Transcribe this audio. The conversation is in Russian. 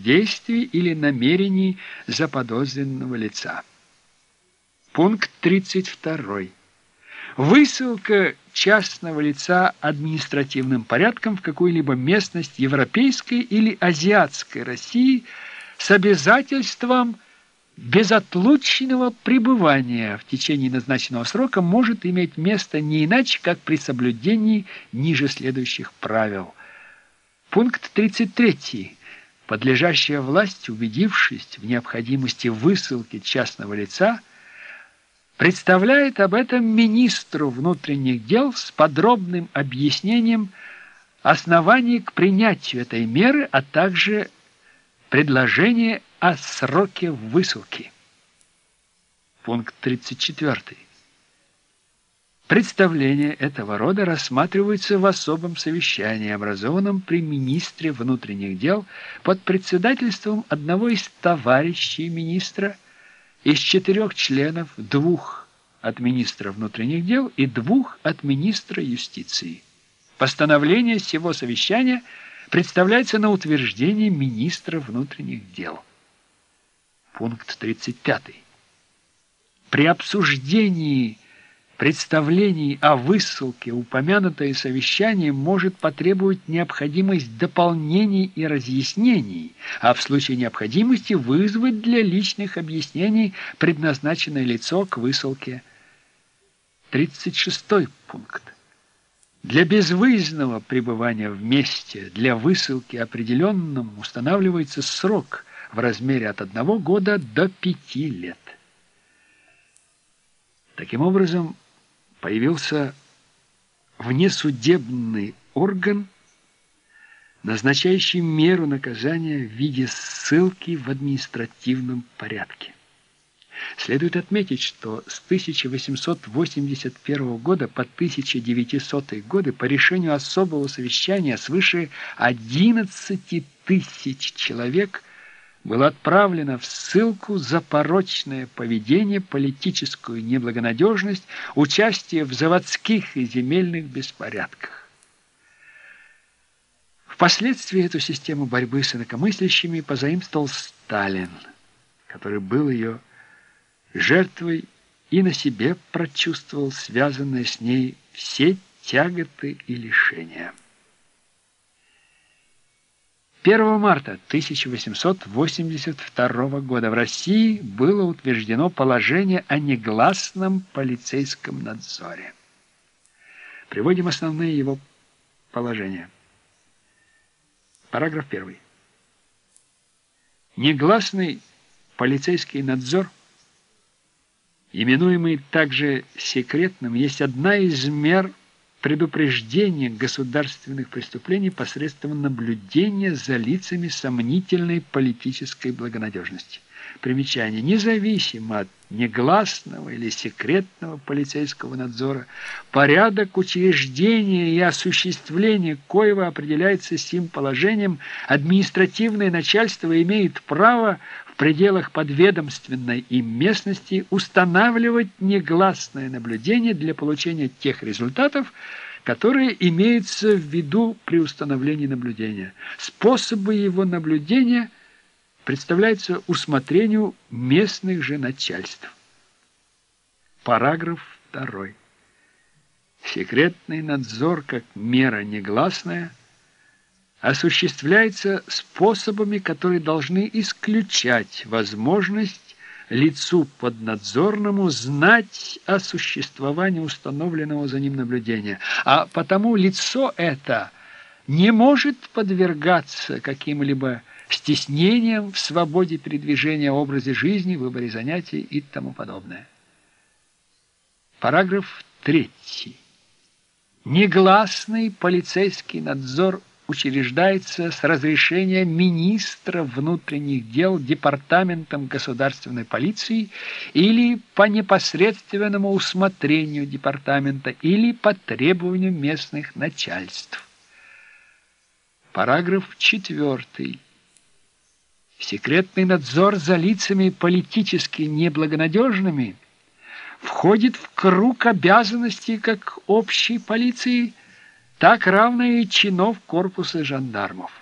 бездействии или намерении заподозренного лица. Пункт 32. Высылка частного лица административным порядком в какую-либо местность европейской или азиатской России с обязательством безотлучного пребывания в течение назначенного срока может иметь место не иначе, как при соблюдении ниже следующих правил. Пункт 33. Подлежащая власть, убедившись в необходимости высылки частного лица, представляет об этом министру внутренних дел с подробным объяснением оснований к принятию этой меры, а также предложение о сроке высылки. Пункт 34. Представления этого рода рассматриваются в особом совещании, образованном при министре внутренних дел под председательством одного из товарищей министра – из четырех членов двух от министра внутренних дел и двух от министра юстиции. Постановление всего совещания представляется на утверждение министра внутренних дел. Пункт 35. При обсуждении представлений о высылке упомянутое совещание может потребовать необходимость дополнений и разъяснений, а в случае необходимости вызвать для личных объяснений предназначенное лицо к высылке. 36 пункт. Для безвыездного пребывания вместе, для высылки определенным устанавливается срок в размере от одного года до пяти лет. Таким образом, появился внесудебный орган, назначающий меру наказания в виде ссылки в административном порядке. Следует отметить, что с 1881 года по 1900 годы по решению особого совещания свыше 11 тысяч человек – было отправлено в ссылку за порочное поведение, политическую неблагонадежность, участие в заводских и земельных беспорядках. Впоследствии эту систему борьбы с инакомыслящими позаимствовал Сталин, который был ее жертвой и на себе прочувствовал связанные с ней все тяготы и лишения. 1 марта 1882 года в России было утверждено положение о негласном полицейском надзоре. Приводим основные его положения. Параграф 1. Негласный полицейский надзор, именуемый также секретным, есть одна из мер предупреждение государственных преступлений посредством наблюдения за лицами сомнительной политической благонадежности. Примечание. Независимо от негласного или секретного полицейского надзора, порядок учреждения и осуществления коего определяется сим положением, административное начальство имеет право в пределах подведомственной им местности устанавливать негласное наблюдение для получения тех результатов, которые имеются в виду при установлении наблюдения. Способы его наблюдения – представляется усмотрению местных же начальств. Параграф 2. Секретный надзор как мера негласная осуществляется способами, которые должны исключать возможность лицу поднадзорному знать о существовании установленного за ним наблюдения, а потому лицо это не может подвергаться каким-либо стеснением в свободе передвижения, образе жизни, выборе занятий и тому подобное. Параграф 3. Негласный полицейский надзор учреждается с разрешения министра внутренних дел департаментом государственной полиции или по непосредственному усмотрению департамента или по требованию местных начальств. Параграф 4. Секретный надзор за лицами политически неблагонадежными входит в круг обязанностей как общей полиции, так равно и чинов корпуса жандармов.